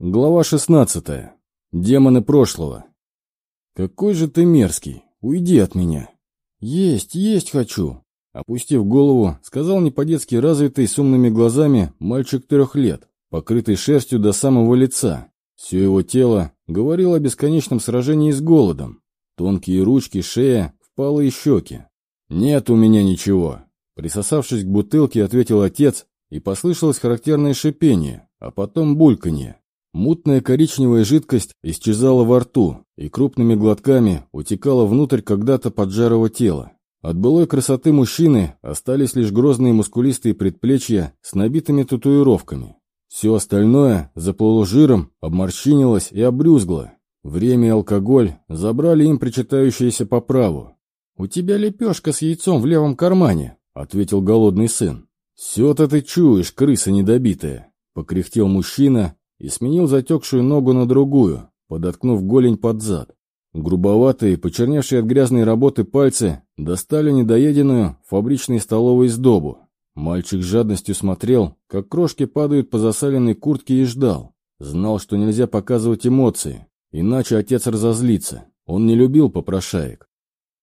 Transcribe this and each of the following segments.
Глава 16. Демоны прошлого. «Какой же ты мерзкий! Уйди от меня!» «Есть, есть хочу!» Опустив голову, сказал не по-детски развитый с умными глазами мальчик трех лет, покрытый шерстью до самого лица. Все его тело говорило о бесконечном сражении с голодом. Тонкие ручки, шея, впалые щеки. «Нет у меня ничего!» Присосавшись к бутылке, ответил отец, и послышалось характерное шипение, а потом бульканье. Мутная коричневая жидкость исчезала во рту и крупными глотками утекала внутрь когда-то поджарого тела. От былой красоты мужчины остались лишь грозные мускулистые предплечья с набитыми татуировками. Все остальное заплыло жиром, обморщинилось и обрюзгло. Время и алкоголь забрали им причитающееся по праву. «У тебя лепешка с яйцом в левом кармане», — ответил голодный сын. «Все-то ты чуешь, крыса недобитая», — покряхтел мужчина и сменил затекшую ногу на другую, подоткнув голень под зад. Грубоватые, почерневшие от грязной работы пальцы достали недоеденную фабричной столовой сдобу. Мальчик с жадностью смотрел, как крошки падают по засаленной куртке и ждал. Знал, что нельзя показывать эмоции, иначе отец разозлится. Он не любил попрошаек.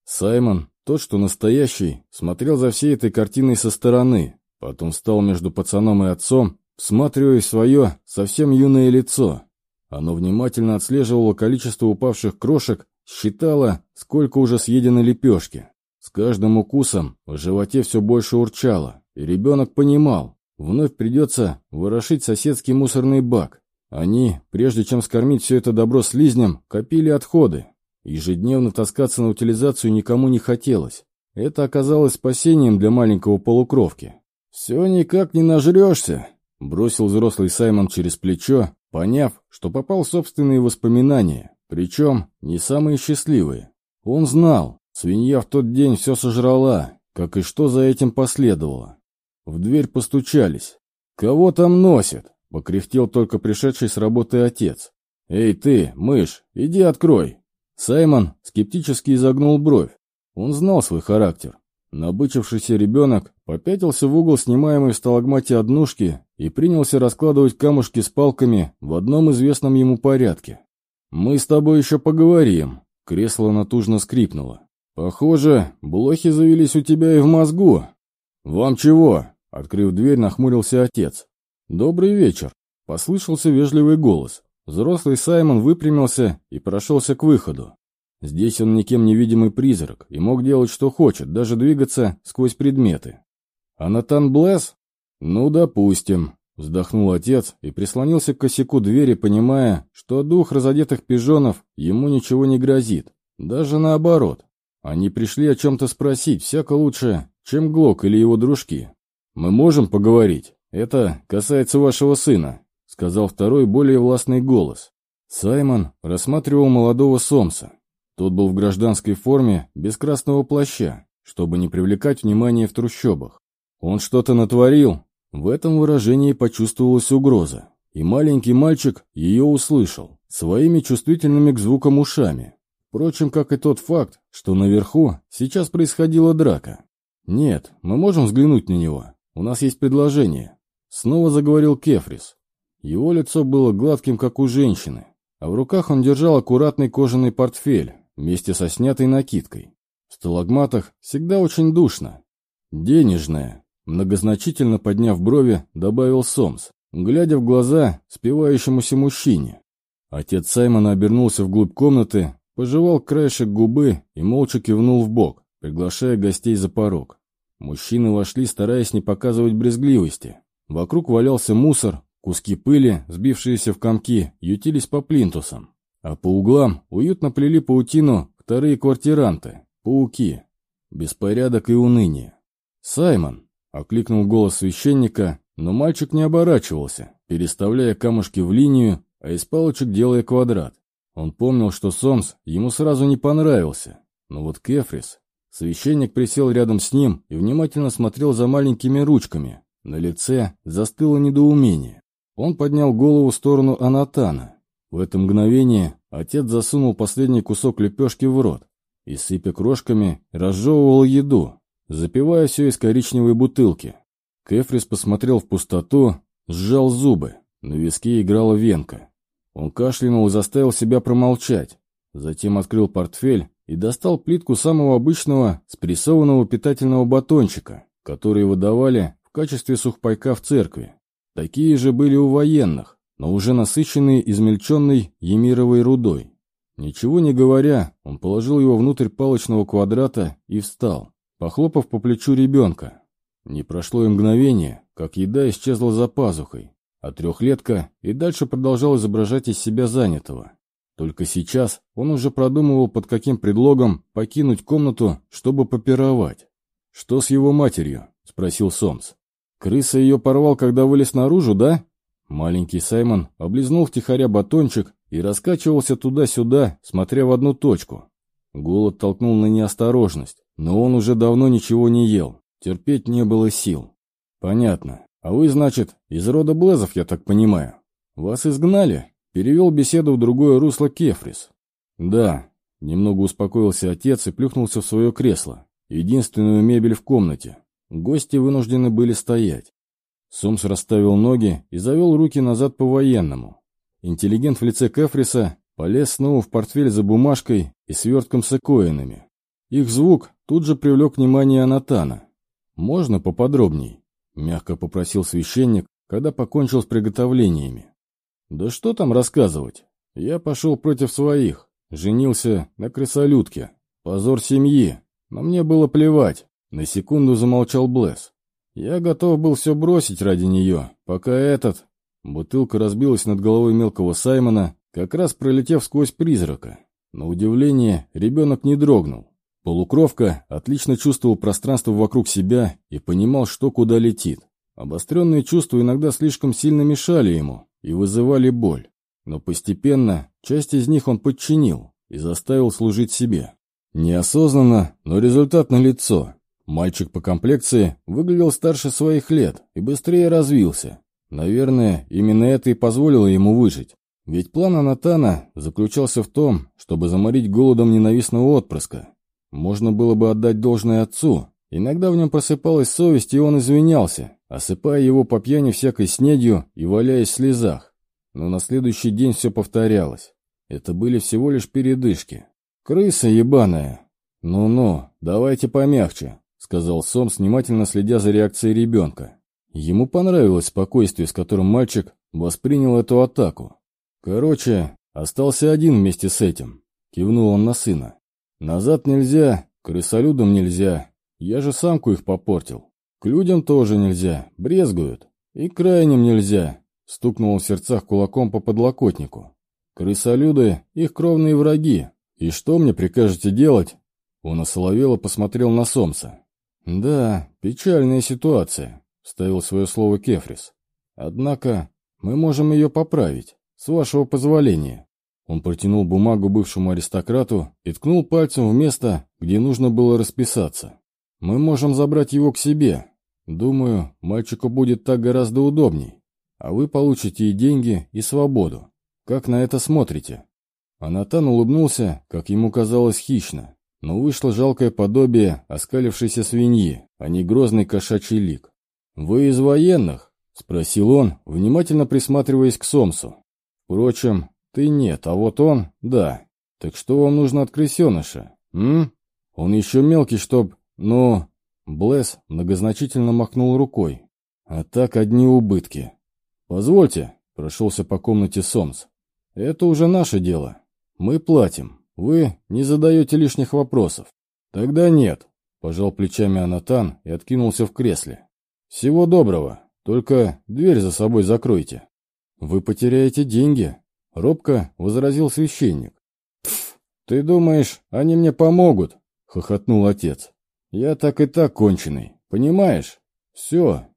Саймон, тот, что настоящий, смотрел за всей этой картиной со стороны, потом встал между пацаном и отцом всматриваясь свое совсем юное лицо. Оно внимательно отслеживало количество упавших крошек, считало, сколько уже съедено лепешки. С каждым укусом в животе все больше урчало, и ребенок понимал, вновь придется ворошить соседский мусорный бак. Они, прежде чем скормить все это добро слизням, копили отходы. Ежедневно таскаться на утилизацию никому не хотелось. Это оказалось спасением для маленького полукровки. «Все никак не нажрешься», Бросил взрослый Саймон через плечо, поняв, что попал в собственные воспоминания, причем не самые счастливые. Он знал, свинья в тот день все сожрала, как и что за этим последовало. В дверь постучались. «Кого там носит?» — покряхтел только пришедший с работы отец. «Эй ты, мышь, иди открой!» Саймон скептически изогнул бровь. Он знал свой характер. Набычившийся ребенок попятился в угол снимаемой в сталагмате однушки и принялся раскладывать камушки с палками в одном известном ему порядке. «Мы с тобой еще поговорим», — кресло натужно скрипнуло. «Похоже, блохи завелись у тебя и в мозгу». «Вам чего?» — открыв дверь, нахмурился отец. «Добрый вечер», — послышался вежливый голос. Взрослый Саймон выпрямился и прошелся к выходу. Здесь он никем невидимый призрак и мог делать, что хочет, даже двигаться сквозь предметы. А Натан Блэс? Ну, допустим. Вздохнул отец и прислонился к косяку двери, понимая, что от двух разодетых пижонов ему ничего не грозит. Даже наоборот. Они пришли о чем-то спросить, всяко лучше, чем Глок или его дружки. «Мы можем поговорить. Это касается вашего сына», — сказал второй, более властный голос. Саймон рассматривал молодого Сомса. Тот был в гражданской форме, без красного плаща, чтобы не привлекать внимания в трущобах. Он что-то натворил. В этом выражении почувствовалась угроза. И маленький мальчик ее услышал, своими чувствительными к звукам ушами. Впрочем, как и тот факт, что наверху сейчас происходила драка. «Нет, мы можем взглянуть на него. У нас есть предложение». Снова заговорил Кефрис. Его лицо было гладким, как у женщины, а в руках он держал аккуратный кожаный портфель, вместе со снятой накидкой. В сталагматах всегда очень душно. Денежная, многозначительно подняв брови, добавил Сомс, глядя в глаза спивающемуся мужчине. Отец Саймона обернулся вглубь комнаты, пожевал краешек губы и молча кивнул в бок, приглашая гостей за порог. Мужчины вошли, стараясь не показывать брезгливости. Вокруг валялся мусор, куски пыли, сбившиеся в комки, ютились по плинтусам. А по углам уютно плели паутину вторые квартиранты, пауки. Беспорядок и уныние. «Саймон!» — окликнул голос священника, но мальчик не оборачивался, переставляя камушки в линию, а из палочек делая квадрат. Он помнил, что Сомс ему сразу не понравился. Но вот Кефрис... Священник присел рядом с ним и внимательно смотрел за маленькими ручками. На лице застыло недоумение. Он поднял голову в сторону Анатана. В это мгновение отец засунул последний кусок лепешки в рот и, сыпя крошками, разжевывал еду, запивая все из коричневой бутылки. Кефрис посмотрел в пустоту, сжал зубы, на виске играла венка. Он кашлянул и заставил себя промолчать. Затем открыл портфель и достал плитку самого обычного спрессованного питательного батончика, который выдавали в качестве сухпайка в церкви. Такие же были у военных, но уже насыщенные измельченной емировой рудой. Ничего не говоря, он положил его внутрь палочного квадрата и встал, похлопав по плечу ребенка. Не прошло и мгновение, как еда исчезла за пазухой, а трехлетка и дальше продолжал изображать из себя занятого. Только сейчас он уже продумывал, под каким предлогом покинуть комнату, чтобы попировать. «Что с его матерью?» — спросил Сомс. «Крыса ее порвал, когда вылез наружу, да?» Маленький Саймон облизнул втихаря батончик и раскачивался туда-сюда, смотря в одну точку. Голод толкнул на неосторожность, но он уже давно ничего не ел. Терпеть не было сил. «Понятно. А вы, значит, из рода Блезов, я так понимаю? Вас изгнали?» Перевел беседу в другое русло Кефрис. «Да». Немного успокоился отец и плюхнулся в свое кресло. Единственную мебель в комнате. Гости вынуждены были стоять. Сумс расставил ноги и завел руки назад по-военному. Интеллигент в лице Кефриса полез снова в портфель за бумажкой и свертком с экоинами. Их звук тут же привлек внимание Анатана. «Можно поподробней?» — мягко попросил священник, когда покончил с приготовлениями. Да что там рассказывать? Я пошел против своих, женился на крысолютке. Позор семьи. Но мне было плевать. На секунду замолчал Блесс. Я готов был все бросить ради нее, пока этот... Бутылка разбилась над головой мелкого Саймона, как раз пролетев сквозь призрака. На удивление, ребенок не дрогнул. Полукровка отлично чувствовал пространство вокруг себя и понимал, что куда летит. Обостренные чувства иногда слишком сильно мешали ему, и вызывали боль. Но постепенно часть из них он подчинил и заставил служить себе. Неосознанно, но результат налицо. Мальчик по комплекции выглядел старше своих лет и быстрее развился. Наверное, именно это и позволило ему выжить. Ведь план Анатана заключался в том, чтобы заморить голодом ненавистного отпрыска. Можно было бы отдать должное отцу. Иногда в нем просыпалась совесть, и он извинялся, осыпая его по пьяни всякой снедью и валяясь в слезах. Но на следующий день все повторялось. Это были всего лишь передышки. «Крыса ебаная!» «Ну-ну, давайте помягче», — сказал Сом, внимательно следя за реакцией ребенка. Ему понравилось спокойствие, с которым мальчик воспринял эту атаку. «Короче, остался один вместе с этим», — кивнул он на сына. «Назад нельзя, крысолюдам нельзя. Я же самку их попортил. К людям тоже нельзя, брезгуют. И крайним нельзя, стукнул в сердцах кулаком по подлокотнику. Крысолюды — их кровные враги. И что мне прикажете делать? Он осоловело посмотрел на Сомса. «Да, печальная ситуация», — вставил свое слово Кефрис. «Однако мы можем ее поправить, с вашего позволения». Он протянул бумагу бывшему аристократу и ткнул пальцем в место, где нужно было расписаться. Мы можем забрать его к себе. Думаю, мальчику будет так гораздо удобней. А вы получите и деньги, и свободу. Как на это смотрите?» Анатан улыбнулся, как ему казалось, хищно. Но вышло жалкое подобие оскалившейся свиньи, а не грозный кошачий лик. «Вы из военных?» — спросил он, внимательно присматриваясь к Сомсу. «Впрочем, ты нет, а вот он — да. Так что вам нужно от крысеныша, м? Он еще мелкий, чтоб но Блэс многозначительно махнул рукой. «А так одни убытки». «Позвольте», — прошелся по комнате Сомс. «Это уже наше дело. Мы платим. Вы не задаете лишних вопросов». «Тогда нет», — пожал плечами Анатан и откинулся в кресле. «Всего доброго. Только дверь за собой закройте». «Вы потеряете деньги», — робко возразил священник. «Пф, ты думаешь, они мне помогут?» — хохотнул отец. Я так и так конченый, понимаешь? Все.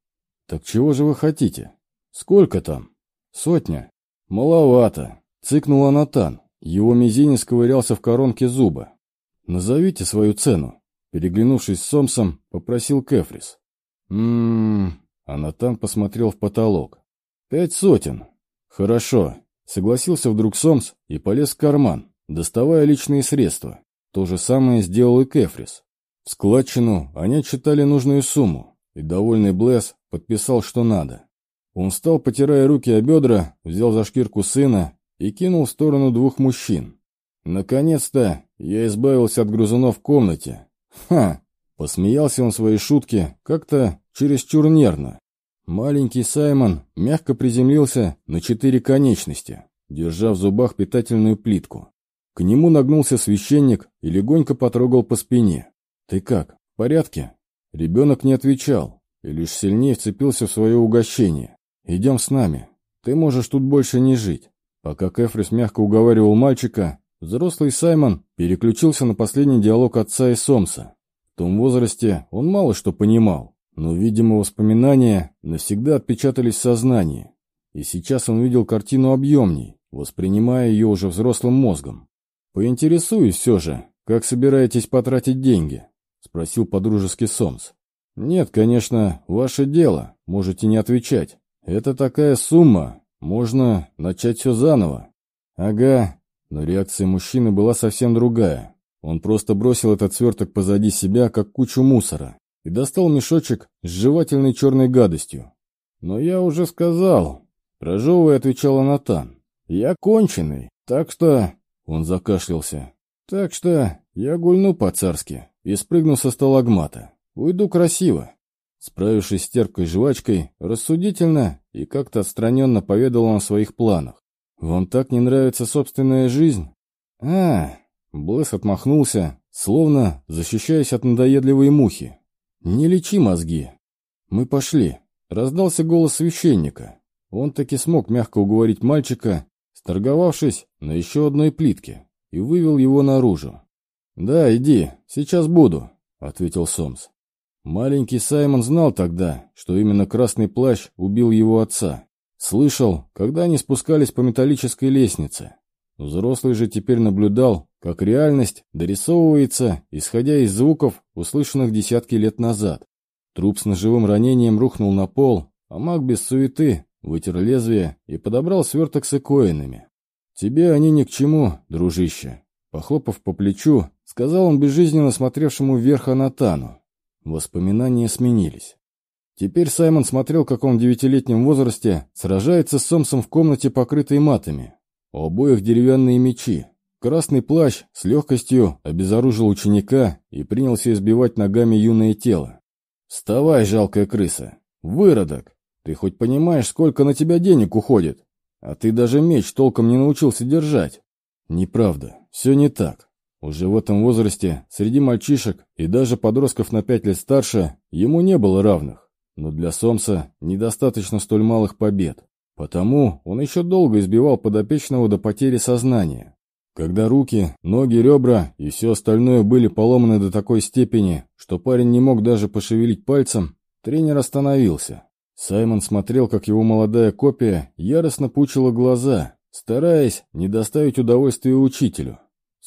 Так чего же вы хотите? Сколько там? Сотня. Маловато. Цыкнул Анатан. Его мизинец ковырялся в коронке зуба. Назовите свою цену. Переглянувшись с Сомсом, попросил Кефрис. «М-м-м...» Анатан посмотрел в потолок. «Пять сотен». «Хорошо», — согласился вдруг Сомс и полез в карман, доставая личные средства. То же самое сделал и Кефрис. В складчину они отчитали нужную сумму, и довольный Блэс подписал, что надо. Он встал, потирая руки о бедра, взял за шкирку сына и кинул в сторону двух мужчин. Наконец-то я избавился от грузунов в комнате. Ха! Посмеялся он своей шутке как-то чересчур нервно. Маленький Саймон мягко приземлился на четыре конечности, держа в зубах питательную плитку. К нему нагнулся священник и легонько потрогал по спине. «Ты как, в порядке?» Ребенок не отвечал и лишь сильнее вцепился в свое угощение. «Идем с нами. Ты можешь тут больше не жить». Пока Кэфрис мягко уговаривал мальчика, взрослый Саймон переключился на последний диалог отца и Сомса. В том возрасте он мало что понимал, но, видимо, воспоминания навсегда отпечатались в сознании. И сейчас он видел картину объемней, воспринимая ее уже взрослым мозгом. «Поинтересуюсь все же, как собираетесь потратить деньги?» — спросил подружески Сомс. «Нет, конечно, ваше дело, можете не отвечать. Это такая сумма, можно начать все заново». «Ага», но реакция мужчины была совсем другая. Он просто бросил этот сверток позади себя, как кучу мусора, и достал мешочек с жевательной черной гадостью. «Но я уже сказал», — прожевывая отвечал Натан. «Я конченый, так что...» Он закашлялся. «Так что я гульну по-царски и спрыгну со сталагмата. Уйду красиво». Справившись с терпкой жвачкой, рассудительно и как-то отстраненно поведал он о своих планах. «Вам так не нравится собственная жизнь?» «А...» Блэс отмахнулся, словно защищаясь от надоедливой мухи. «Не лечи мозги». «Мы пошли». Раздался голос священника. Он таки смог мягко уговорить мальчика, сторговавшись на еще одной плитке, и вывел его наружу. «Да, иди, сейчас буду», — ответил Сомс. Маленький Саймон знал тогда, что именно красный плащ убил его отца. Слышал, когда они спускались по металлической лестнице. Взрослый же теперь наблюдал, как реальность дорисовывается, исходя из звуков, услышанных десятки лет назад. Труп с ножевым ранением рухнул на пол, а маг без суеты вытер лезвие и подобрал сверток с экоинами. «Тебе они ни к чему, дружище», Похлопав по плечу, сказал он безжизненно смотревшему вверх Анатану. Воспоминания сменились. Теперь Саймон смотрел, как он в девятилетнем возрасте сражается с Сомсом в комнате, покрытой матами. У обоих деревянные мечи. Красный плащ с легкостью обезоружил ученика и принялся избивать ногами юное тело. «Вставай, жалкая крыса! Выродок! Ты хоть понимаешь, сколько на тебя денег уходит? А ты даже меч толком не научился держать!» Неправда, все не так. Уже в этом возрасте среди мальчишек и даже подростков на пять лет старше ему не было равных. Но для Сомса недостаточно столь малых побед. Потому он еще долго избивал подопечного до потери сознания. Когда руки, ноги, ребра и все остальное были поломаны до такой степени, что парень не мог даже пошевелить пальцем, тренер остановился. Саймон смотрел, как его молодая копия яростно пучила глаза, стараясь не доставить удовольствия учителю.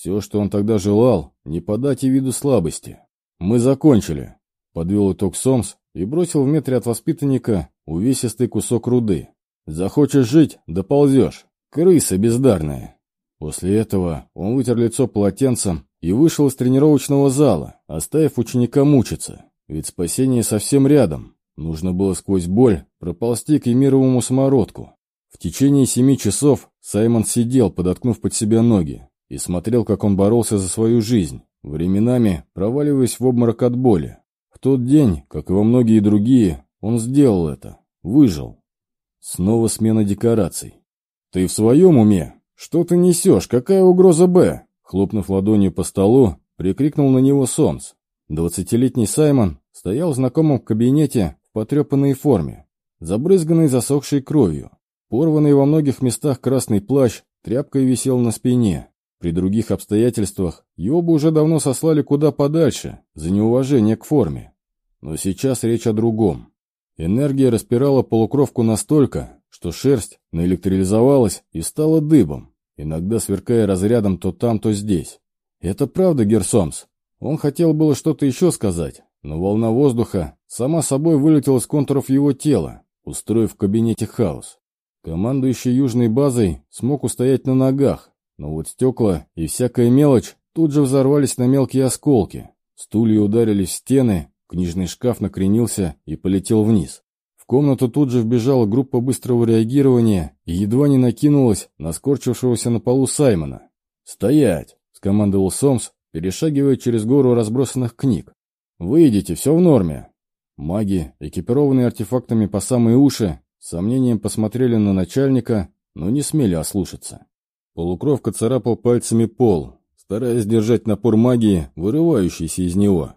Все, что он тогда желал, не подать и виду слабости. «Мы закончили», — подвел итог Сомс и бросил в метре от воспитанника увесистый кусок руды. «Захочешь жить — доползешь. Крыса бездарная». После этого он вытер лицо полотенцем и вышел из тренировочного зала, оставив ученика мучиться. Ведь спасение совсем рядом. Нужно было сквозь боль проползти к эмировому самородку. В течение семи часов Саймон сидел, подоткнув под себя ноги, и смотрел, как он боролся за свою жизнь, временами проваливаясь в обморок от боли. В тот день, как и во многие другие, он сделал это, выжил. Снова смена декораций. «Ты в своем уме? Что ты несешь? Какая угроза Б?» Хлопнув ладонью по столу, прикрикнул на него Сомс. Двадцатилетний Саймон стоял в знакомом кабинете в потрепанной форме, забрызганной засохшей кровью. Порванный во многих местах красный плащ тряпкой висел на спине. При других обстоятельствах его бы уже давно сослали куда подальше, за неуважение к форме. Но сейчас речь о другом. Энергия распирала полукровку настолько, что шерсть наэлектролизовалась и стала дыбом, иногда сверкая разрядом то там, то здесь. Это правда, Герсомс. Он хотел было что-то еще сказать, но волна воздуха сама собой вылетела с контуров его тела, устроив в кабинете хаос. Командующий южной базой смог устоять на ногах, но вот стекла и всякая мелочь тут же взорвались на мелкие осколки. Стулья ударились в стены, книжный шкаф накренился и полетел вниз. В комнату тут же вбежала группа быстрого реагирования и едва не накинулась на скорчившегося на полу Саймона. «Стоять!» — скомандовал Сомс, перешагивая через гору разбросанных книг. «Выйдите, все в норме!» Маги, экипированные артефактами по самые уши, с сомнением посмотрели на начальника, но не смели ослушаться. Полукровка царапал пальцами пол, стараясь держать напор магии, вырывающийся из него.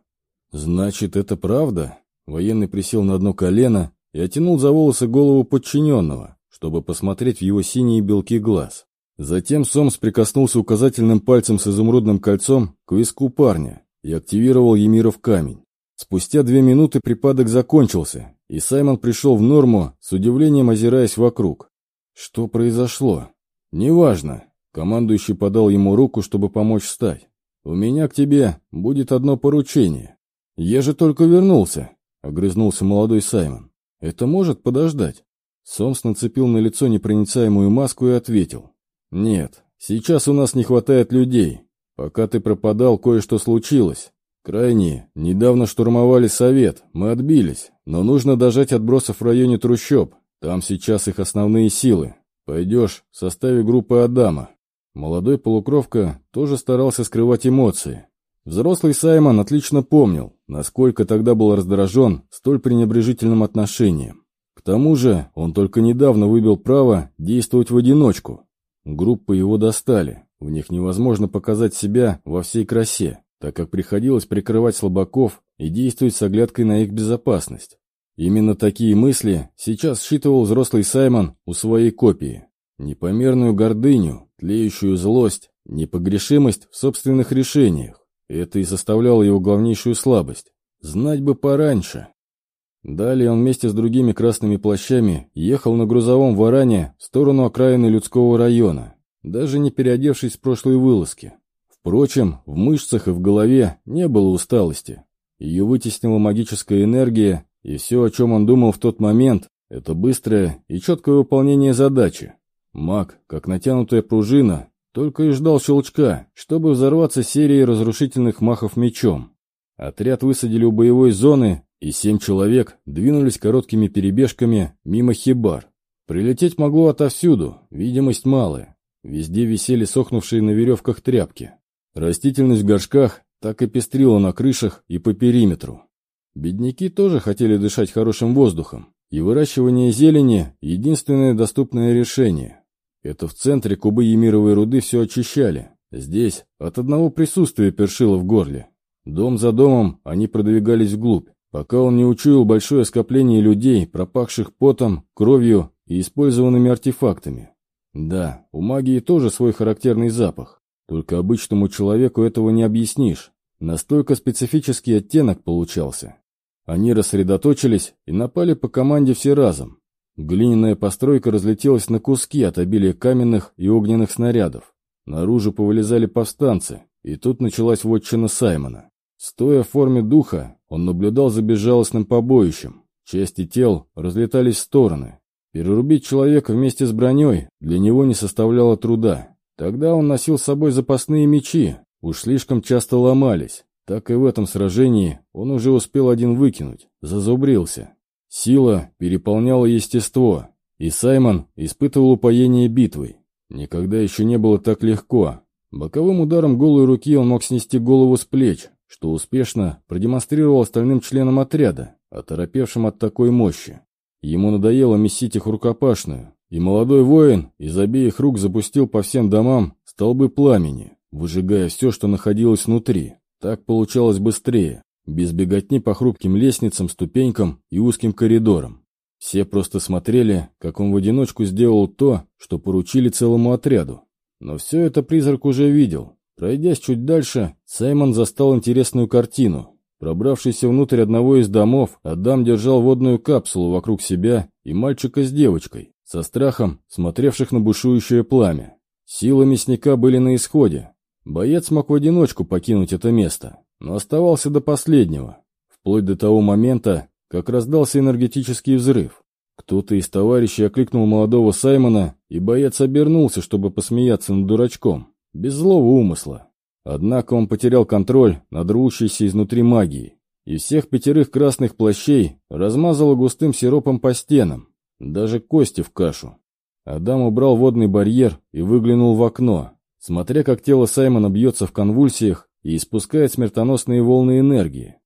«Значит, это правда?» Военный присел на одно колено и оттянул за волосы голову подчиненного, чтобы посмотреть в его синие белки глаз. Затем Сомс прикоснулся указательным пальцем с изумрудным кольцом к виску парня и активировал Емиров камень. Спустя две минуты припадок закончился, и Саймон пришел в норму, с удивлением озираясь вокруг. Что произошло? Неважно. Командующий подал ему руку, чтобы помочь встать. У меня к тебе будет одно поручение. Я же только вернулся, огрызнулся молодой Саймон. Это может подождать? Сомс нацепил на лицо непроницаемую маску и ответил. «Нет, сейчас у нас не хватает людей. Пока ты пропадал, кое-что случилось. Крайние недавно штурмовали совет, мы отбились, но нужно дожать отбросов в районе трущоб. Там сейчас их основные силы. Пойдешь в составе группы Адама». Молодой полукровка тоже старался скрывать эмоции. Взрослый Саймон отлично помнил, насколько тогда был раздражен столь пренебрежительным отношением. К тому же он только недавно выбил право действовать в одиночку, Группы его достали, в них невозможно показать себя во всей красе, так как приходилось прикрывать слабаков и действовать с оглядкой на их безопасность. Именно такие мысли сейчас считывал взрослый Саймон у своей копии. Непомерную гордыню, тлеющую злость, непогрешимость в собственных решениях. Это и составляло его главнейшую слабость. Знать бы пораньше. Далее он вместе с другими красными плащами ехал на грузовом варане в сторону окраины людского района, даже не переодевшись в прошлой вылазки. Впрочем, в мышцах и в голове не было усталости. Ее вытеснила магическая энергия, и все, о чем он думал в тот момент, это быстрое и четкое выполнение задачи. Маг, как натянутая пружина, только и ждал щелчка, чтобы взорваться серией разрушительных махов мечом. Отряд высадили у боевой зоны и семь человек двинулись короткими перебежками мимо хибар. Прилететь могло отовсюду, видимость малая. Везде висели сохнувшие на веревках тряпки. Растительность в горшках так и пестрила на крышах и по периметру. Бедняки тоже хотели дышать хорошим воздухом, и выращивание зелени – единственное доступное решение. Это в центре кубы Емировой руды все очищали. Здесь от одного присутствия першило в горле. Дом за домом они продвигались вглубь пока он не учуял большое скопление людей, пропахших потом, кровью и использованными артефактами. Да, у магии тоже свой характерный запах, только обычному человеку этого не объяснишь. Настолько специфический оттенок получался. Они рассредоточились и напали по команде все разом. Глиняная постройка разлетелась на куски от обилия каменных и огненных снарядов. Наружу повылезали повстанцы, и тут началась вотчина Саймона. Стоя в форме духа, он наблюдал за безжалостным побоищем. Части тел разлетались в стороны. Перерубить человека вместе с броней для него не составляло труда. Тогда он носил с собой запасные мечи, уж слишком часто ломались. Так и в этом сражении он уже успел один выкинуть, зазубрился. Сила переполняла естество, и Саймон испытывал упоение битвой. Никогда еще не было так легко. Боковым ударом голой руки он мог снести голову с плеч, что успешно продемонстрировал остальным членам отряда, оторопевшим от такой мощи. Ему надоело месить их рукопашную, и молодой воин из обеих рук запустил по всем домам столбы пламени, выжигая все, что находилось внутри. Так получалось быстрее, без беготни по хрупким лестницам, ступенькам и узким коридорам. Все просто смотрели, как он в одиночку сделал то, что поручили целому отряду. Но все это призрак уже видел, Пройдясь чуть дальше, Саймон застал интересную картину. Пробравшийся внутрь одного из домов, Адам держал водную капсулу вокруг себя и мальчика с девочкой, со страхом смотревших на бушующее пламя. Силы мясника были на исходе. Боец мог в одиночку покинуть это место, но оставался до последнего, вплоть до того момента, как раздался энергетический взрыв. Кто-то из товарищей окликнул молодого Саймона, и боец обернулся, чтобы посмеяться над дурачком без злого умысла. Однако он потерял контроль над рвущейся изнутри магией. и всех пятерых красных плащей размазало густым сиропом по стенам, даже кости в кашу. Адам убрал водный барьер и выглянул в окно, смотря как тело Саймона бьется в конвульсиях и испускает смертоносные волны энергии.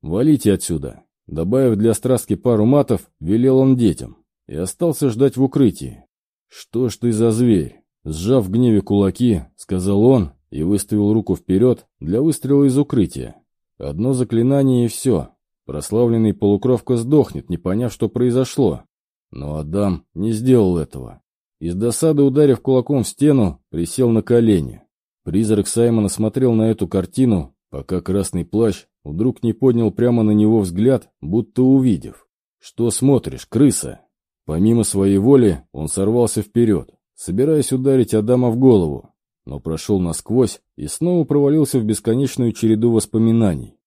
«Валите отсюда!» Добавив для страстки пару матов, велел он детям и остался ждать в укрытии. «Что ж ты за зверь?» Сжав в гневе кулаки, сказал он и выставил руку вперед для выстрела из укрытия. Одно заклинание и все. Прославленный полукровка сдохнет, не поняв, что произошло. Но Адам не сделал этого. Из досады, ударив кулаком в стену, присел на колени. Призрак Саймона смотрел на эту картину, пока красный плащ вдруг не поднял прямо на него взгляд, будто увидев. «Что смотришь, крыса?» Помимо своей воли он сорвался вперед, собираясь ударить Адама в голову, но прошел насквозь и снова провалился в бесконечную череду воспоминаний.